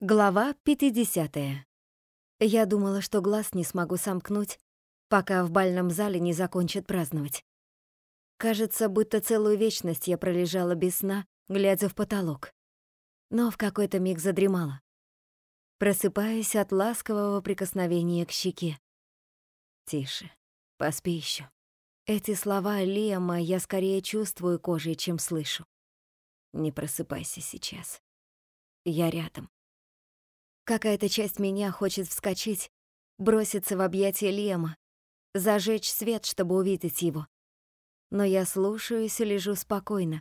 Глава 50. Я думала, что глаз не смогу сомкнуть, пока в бальном зале не закончат праздновать. Кажется, будто целую вечность я пролежала без сна, глядя в потолок. Но в какой-то миг задремала. Просыпаюсь от ласкового прикосновения к щеке. Тише, поспи еще. Эти слова Лиама я скорее чувствую кожей, чем слышу. Не просыпайся сейчас. Я рядом. Какая-то часть меня хочет вскочить, броситься в объятия Лема, зажечь свет, чтобы увидеть его. Но я слушаюсь и лежу спокойно,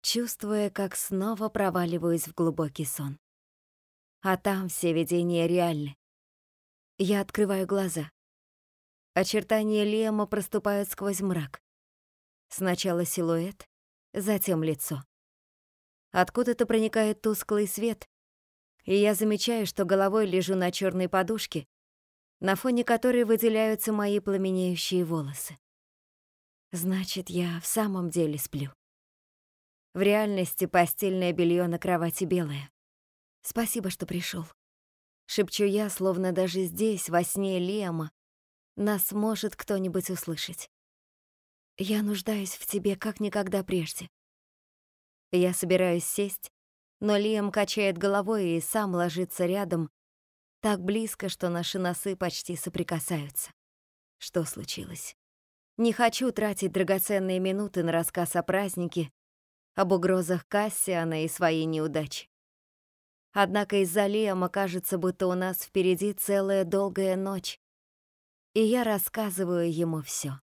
чувствуя, как снова проваливаюсь в глубокий сон. А там все видения реальны. Я открываю глаза. Очертания Лема проступают сквозь мрак. Сначала силуэт, затем лицо. Откуда-то проникает тусклый свет, и я замечаю, что головой лежу на черной подушке, на фоне которой выделяются мои пламенеющие волосы. Значит, я в самом деле сплю. В реальности постельное белье на кровати белое. Спасибо, что пришел. Шепчу я, словно даже здесь, во сне Лиама, нас может кто-нибудь услышать. Я нуждаюсь в тебе как никогда прежде. Я собираюсь сесть, но Лиам качает головой и сам ложится рядом, так близко, что наши носы почти соприкасаются. Что случилось? Не хочу тратить драгоценные минуты на рассказ о празднике, об угрозах Кассиана и своей неудачи. Однако из-за Лиама кажется, будто у нас впереди целая долгая ночь, и я рассказываю ему все.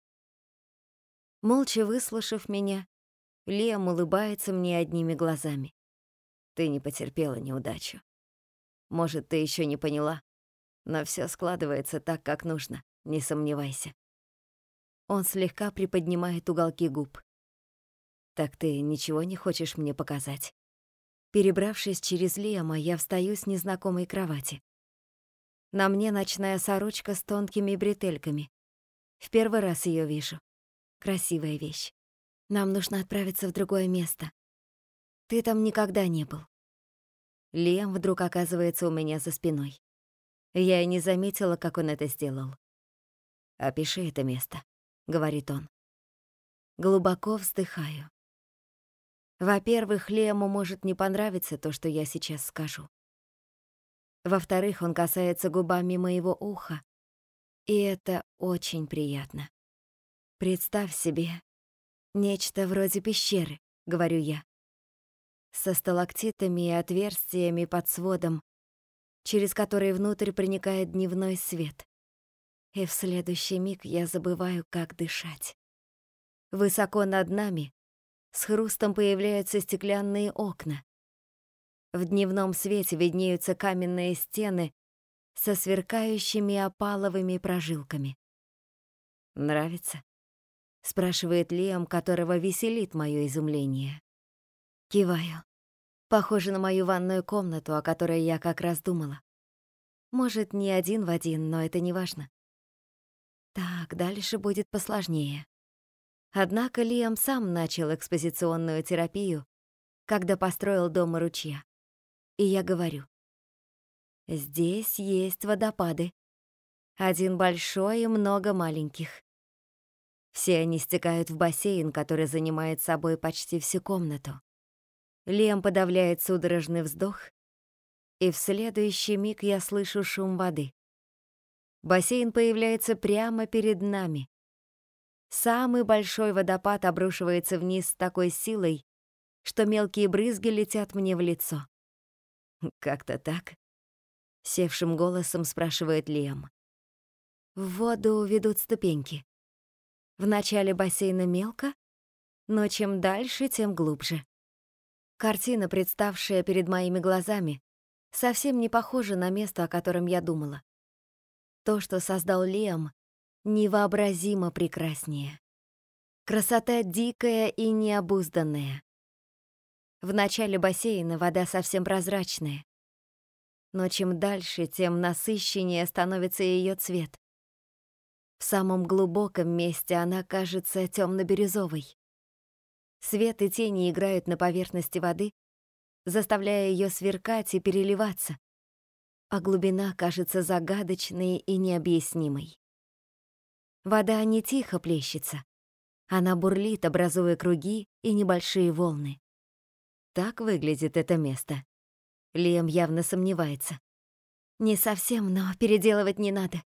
Молча выслушав меня, Лиам улыбается мне одними глазами. Ты не потерпела неудачу. Может, ты еще не поняла, но все складывается так, как нужно, не сомневайся. Он слегка приподнимает уголки губ. Так ты ничего не хочешь мне показать? Перебравшись через Лиама, я встаю с незнакомой кровати. На мне ночная сорочка с тонкими бретельками. В первый раз ее вижу. Красивая вещь. Нам нужно отправиться в другое место. Ты там никогда не был. Лем вдруг оказывается у меня за спиной. Я и не заметила, как он это сделал. «Опиши это место», — говорит он. Глубоко вздыхаю. Во-первых, Лему может не понравиться то, что я сейчас скажу. Во-вторых, он касается губами моего уха, и это очень приятно. Представь себе, нечто вроде пещеры, говорю я со сталактитами и отверстиями под сводом, через которые внутрь проникает дневной свет. И в следующий миг я забываю, как дышать. Высоко над нами с хрустом появляются стеклянные окна. В дневном свете виднеются каменные стены со сверкающими опаловыми прожилками. «Нравится?» — спрашивает Лиам, которого веселит мое изумление. Киваю. Похоже на мою ванную комнату, о которой я как раз думала. Может, не один в один, но это не важно. Так, дальше будет посложнее. Однако Лиам сам начал экспозиционную терапию, когда построил дом у ручья. И я говорю. Здесь есть водопады. Один большой и много маленьких. Все они стекают в бассейн, который занимает собой почти всю комнату. Лем подавляет судорожный вздох, и в следующий миг я слышу шум воды. Бассейн появляется прямо перед нами. Самый большой водопад обрушивается вниз с такой силой, что мелкие брызги летят мне в лицо. «Как-то так?» — севшим голосом спрашивает Лем. В воду ведут ступеньки. В начале бассейна мелко, но чем дальше, тем глубже. Картина, представшая перед моими глазами, совсем не похожа на место, о котором я думала. То, что создал Лиам, невообразимо прекраснее. Красота дикая и необузданная. В начале бассейна вода совсем прозрачная. Но чем дальше, тем насыщеннее становится ее цвет. В самом глубоком месте она кажется темно-бирюзовой. Свет и тени играют на поверхности воды, заставляя ее сверкать и переливаться, а глубина кажется загадочной и необъяснимой. Вода не тихо плещется. Она бурлит, образуя круги и небольшие волны. Так выглядит это место. Лиам явно сомневается. Не совсем, но переделывать не надо.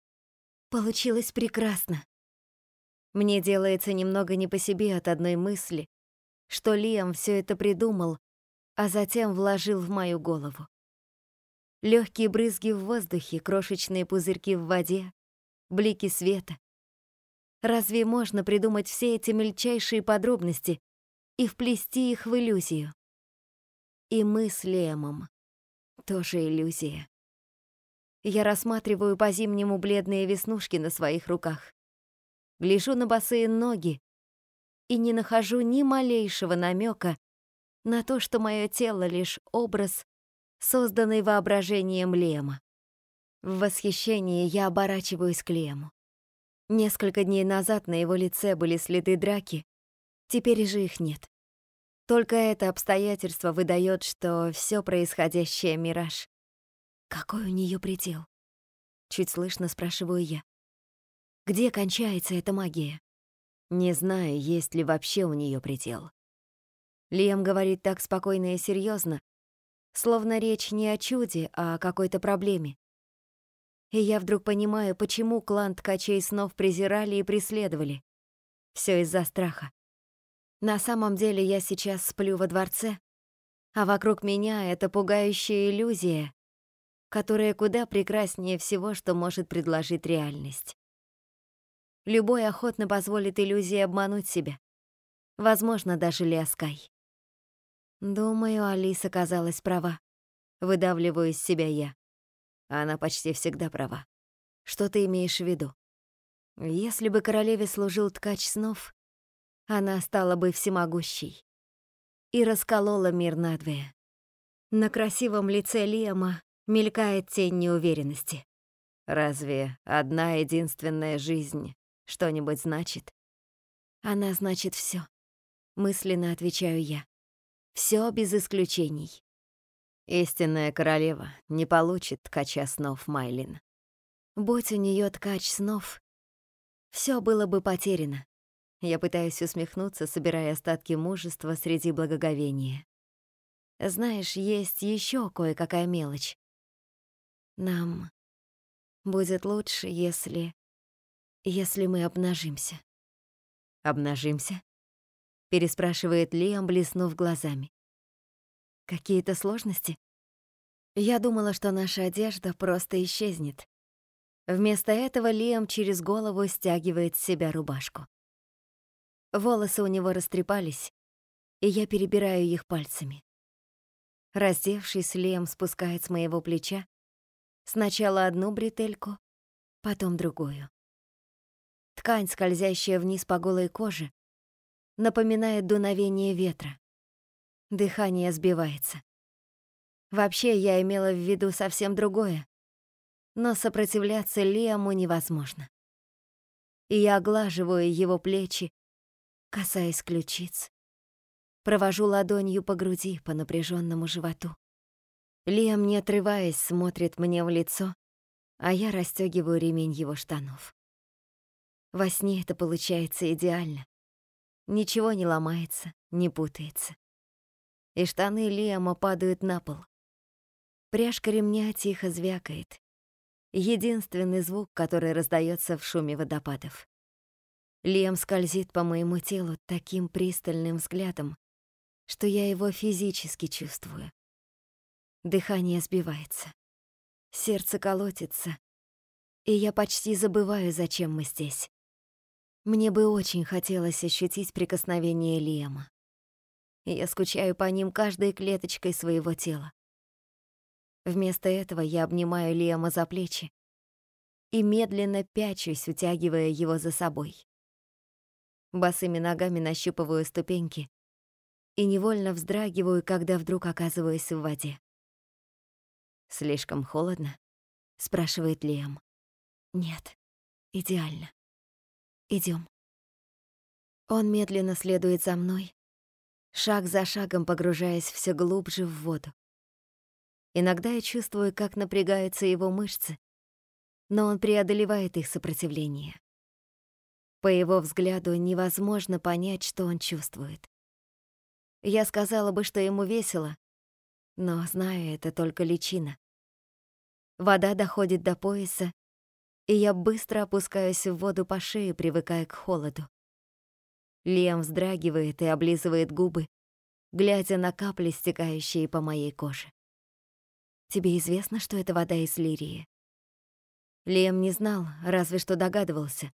Получилось прекрасно. Мне делается немного не по себе от одной мысли, что Лиам все это придумал, а затем вложил в мою голову. Легкие брызги в воздухе, крошечные пузырьки в воде, блики света. Разве можно придумать все эти мельчайшие подробности и вплести их в иллюзию? И мы с Лемом тоже иллюзия. Я рассматриваю по-зимнему бледные веснушки на своих руках. Гляжу на босые ноги и не нахожу ни малейшего намека на то, что мое тело лишь образ, созданный воображением Лема. В восхищении я оборачиваюсь к Лему. Несколько дней назад на его лице были следы драки, теперь же их нет. Только это обстоятельство выдает, что все происходящее — мираж. Какой у нее предел? Чуть слышно спрашиваю я. Где кончается эта магия? Не знаю, есть ли вообще у нее предел. Лиам говорит так спокойно и серьезно, словно речь не о чуде, а о какой-то проблеме. И я вдруг понимаю, почему клан ткачей снов презирали и преследовали. Все из-за страха. На самом деле я сейчас сплю во дворце, а вокруг меня это пугающая иллюзия, которая куда прекраснее всего, что может предложить реальность. Любой охотно позволит иллюзии обмануть себя. Возможно, даже Лиаскай. Думаю, Алиса казалась права. Выдавливаю из себя я. Она почти всегда права. Что ты имеешь в виду? Если бы королеве служил ткач снов, она стала бы всемогущей и расколола мир надвое. На красивом лице Лиама мелькает тень неуверенности. Разве одна единственная жизнь что-нибудь значит? Она значит все. Мысленно отвечаю я. Все без исключений. Истинная королева не получит ткача снов Майлин. Будь у нее ткач снов, все было бы потеряно. Я пытаюсь усмехнуться, собирая остатки мужества среди благоговения. Знаешь, есть еще кое-какая мелочь. Нам будет лучше, если если мы обнажимся. Обнажимся? переспрашивает Лиам, блеснув глазами. Какие-то сложности? Я думала, что наша одежда просто исчезнет. Вместо этого Лиам через голову стягивает с себя рубашку. Волосы у него растрепались, и я перебираю их пальцами. Раздевшись, Лиам спускает с моего плеча сначала одну бретельку, потом другую. Ткань, скользящая вниз по голой коже, напоминает дуновение ветра. Дыхание сбивается. Вообще, я имела в виду совсем другое, но сопротивляться Лиаму невозможно. И я оглаживаю его плечи, касаясь ключиц. Провожу ладонью по груди, по напряженному животу. Лиам, не отрываясь, смотрит мне в лицо, а я расстегиваю ремень его штанов. Во сне это получается идеально. Ничего не ломается, не путается. И штаны Лиама падают на пол. Пряжка ремня тихо звякает. Единственный звук, который раздается в шуме водопадов. Лиам скользит по моему телу таким пристальным взглядом, что я его физически чувствую. Дыхание сбивается. Сердце колотится, и я почти забываю, зачем мы здесь. Мне бы очень хотелось ощутить прикосновение Лиама. Я скучаю по ним каждой клеточкой своего тела. Вместо этого я обнимаю Лиама за плечи и медленно пячусь, утягивая его за собой. Босыми ногами нащупываю ступеньки и невольно вздрагиваю, когда вдруг оказываюсь в воде. «Слишком холодно?» — спрашивает Лиам. «Нет, идеально». Идем. Он медленно следует за мной, шаг за шагом погружаясь все глубже в воду. Иногда я чувствую, как напрягаются его мышцы, но он преодолевает их сопротивление. По его взгляду невозможно понять, что он чувствует. Я сказала бы, что ему весело, но знаю, это только личина. Вода доходит до пояса, и я быстро опускаюсь в воду по шее, привыкая к холоду. Лем вздрагивает и облизывает губы, глядя на капли, стекающие по моей коже. «Тебе известно, что это вода из лирии?» Лем не знал, разве что догадывался.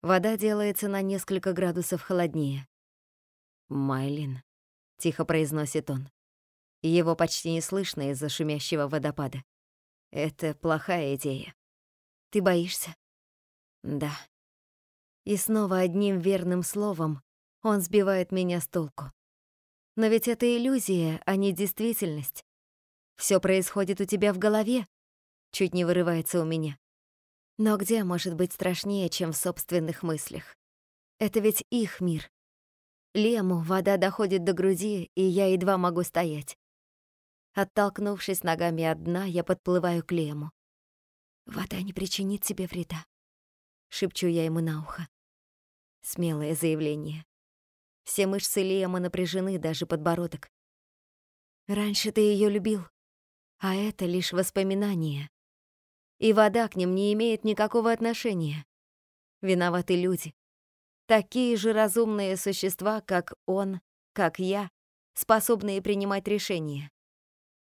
Вода делается на несколько градусов холоднее. «Майлин», — тихо произносит он. Его почти не слышно из-за шумящего водопада. «Это плохая идея. Ты боишься?» «Да». И снова одним верным словом он сбивает меня с толку. Но ведь это иллюзия, а не действительность. Все происходит у тебя в голове, чуть не вырывается у меня. Но где может быть страшнее, чем в собственных мыслях? Это ведь их мир. Лему вода доходит до груди, и я едва могу стоять. Оттолкнувшись ногами от дна, я подплываю к Лему. «Вода не причинит тебе вреда», — шепчу я ему на ухо. Смелое заявление. Все мышцы Лема напряжены, даже подбородок. Раньше ты ее любил, а это лишь воспоминания. И вода к ним не имеет никакого отношения. Виноваты люди. Такие же разумные существа, как он, как я, способные принимать решения.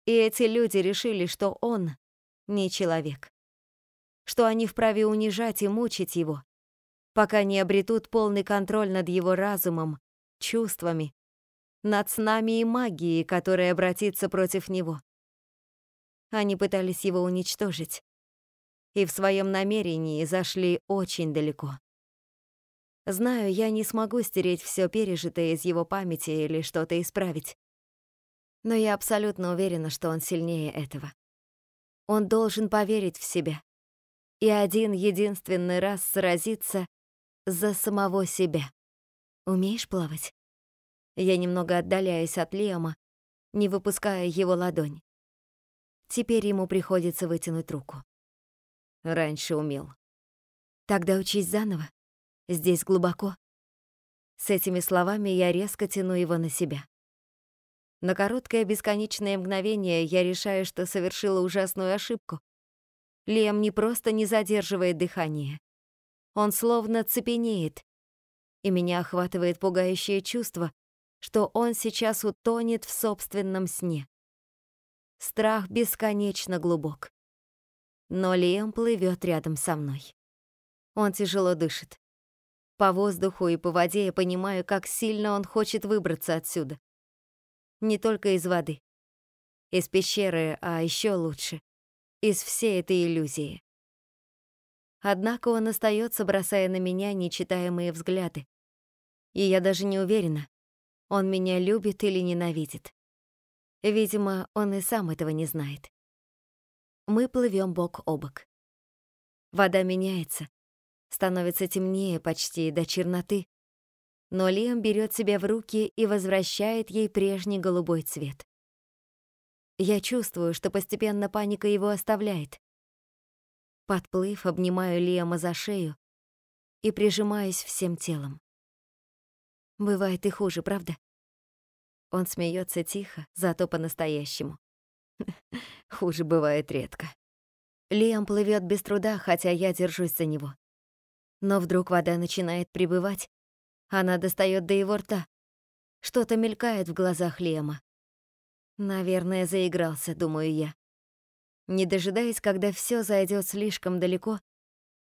И эти люди решили, что он не человек. Что они вправе унижать и мучить его, пока не обретут полный контроль над его разумом, чувствами, над снами и магией, которая обратится против него. Они пытались его уничтожить. И в своем намерении зашли очень далеко. Знаю, я не смогу стереть все пережитое из его памяти или что-то исправить. Но я абсолютно уверена, что он сильнее этого. Он должен поверить в себя. И один единственный раз сразиться за самого себя. Умеешь плавать? Я немного отдаляюсь от Лиама, не выпуская его ладонь. Теперь ему приходится вытянуть руку. Раньше умел. Тогда учись заново. Здесь глубоко. С этими словами я резко тяну его на себя. На короткое бесконечное мгновение я решаю, что совершила ужасную ошибку. Лем не просто не задерживает дыхание. Он словно цепенеет. И меня охватывает пугающее чувство, что он сейчас утонет в собственном сне. Страх бесконечно глубок. Но Лиэм плывет рядом со мной. Он тяжело дышит. По воздуху и по воде я понимаю, как сильно он хочет выбраться отсюда. Не только из воды. Из пещеры, а еще лучше. Из всей этой иллюзии. Однако он остается, бросая на меня нечитаемые взгляды. И я даже не уверена, он меня любит или ненавидит. Видимо, он и сам этого не знает. Мы плывем бок о бок. Вода меняется, становится темнее почти до черноты, но Лиам берет себя в руки и возвращает ей прежний голубой цвет. Я чувствую, что постепенно паника его оставляет. Подплыв, обнимаю Лиама за шею и прижимаюсь всем телом. Бывает и хуже, правда? Он смеется тихо, зато по-настоящему. Хуже бывает редко. Лиам плывет без труда, хотя я держусь за него. Но вдруг вода начинает прибывать. Она достает до его рта. Что-то мелькает в глазах Лиама. Наверное, заигрался, думаю я. Не дожидаясь, когда все зайдет слишком далеко,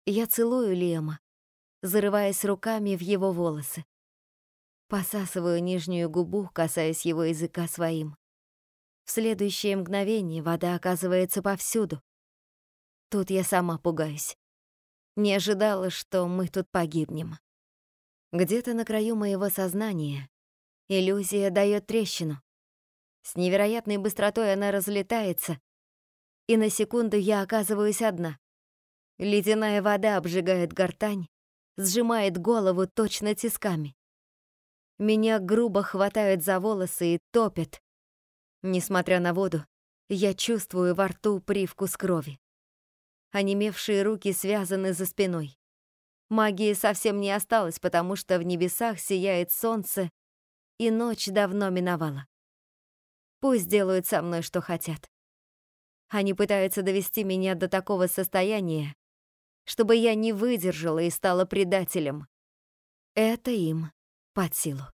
я целую Лиама, зарываясь руками в его волосы. Посасываю нижнюю губу, касаясь его языка своим. В следующее мгновение вода оказывается повсюду. Тут я сама пугаюсь. Не ожидала, что мы тут погибнем. Где-то на краю моего сознания иллюзия дает трещину. С невероятной быстротой она разлетается, и на секунду я оказываюсь одна. Ледяная вода обжигает гортань, сжимает голову точно тисками. Меня грубо хватают за волосы и топят. Несмотря на воду, я чувствую во рту привкус крови. Онемевшие руки связаны за спиной. Магии совсем не осталось, потому что в небесах сияет солнце, и ночь давно миновала. Пусть делают со мной, что хотят. Они пытаются довести меня до такого состояния, чтобы я не выдержала и стала предателем. Это им под силу.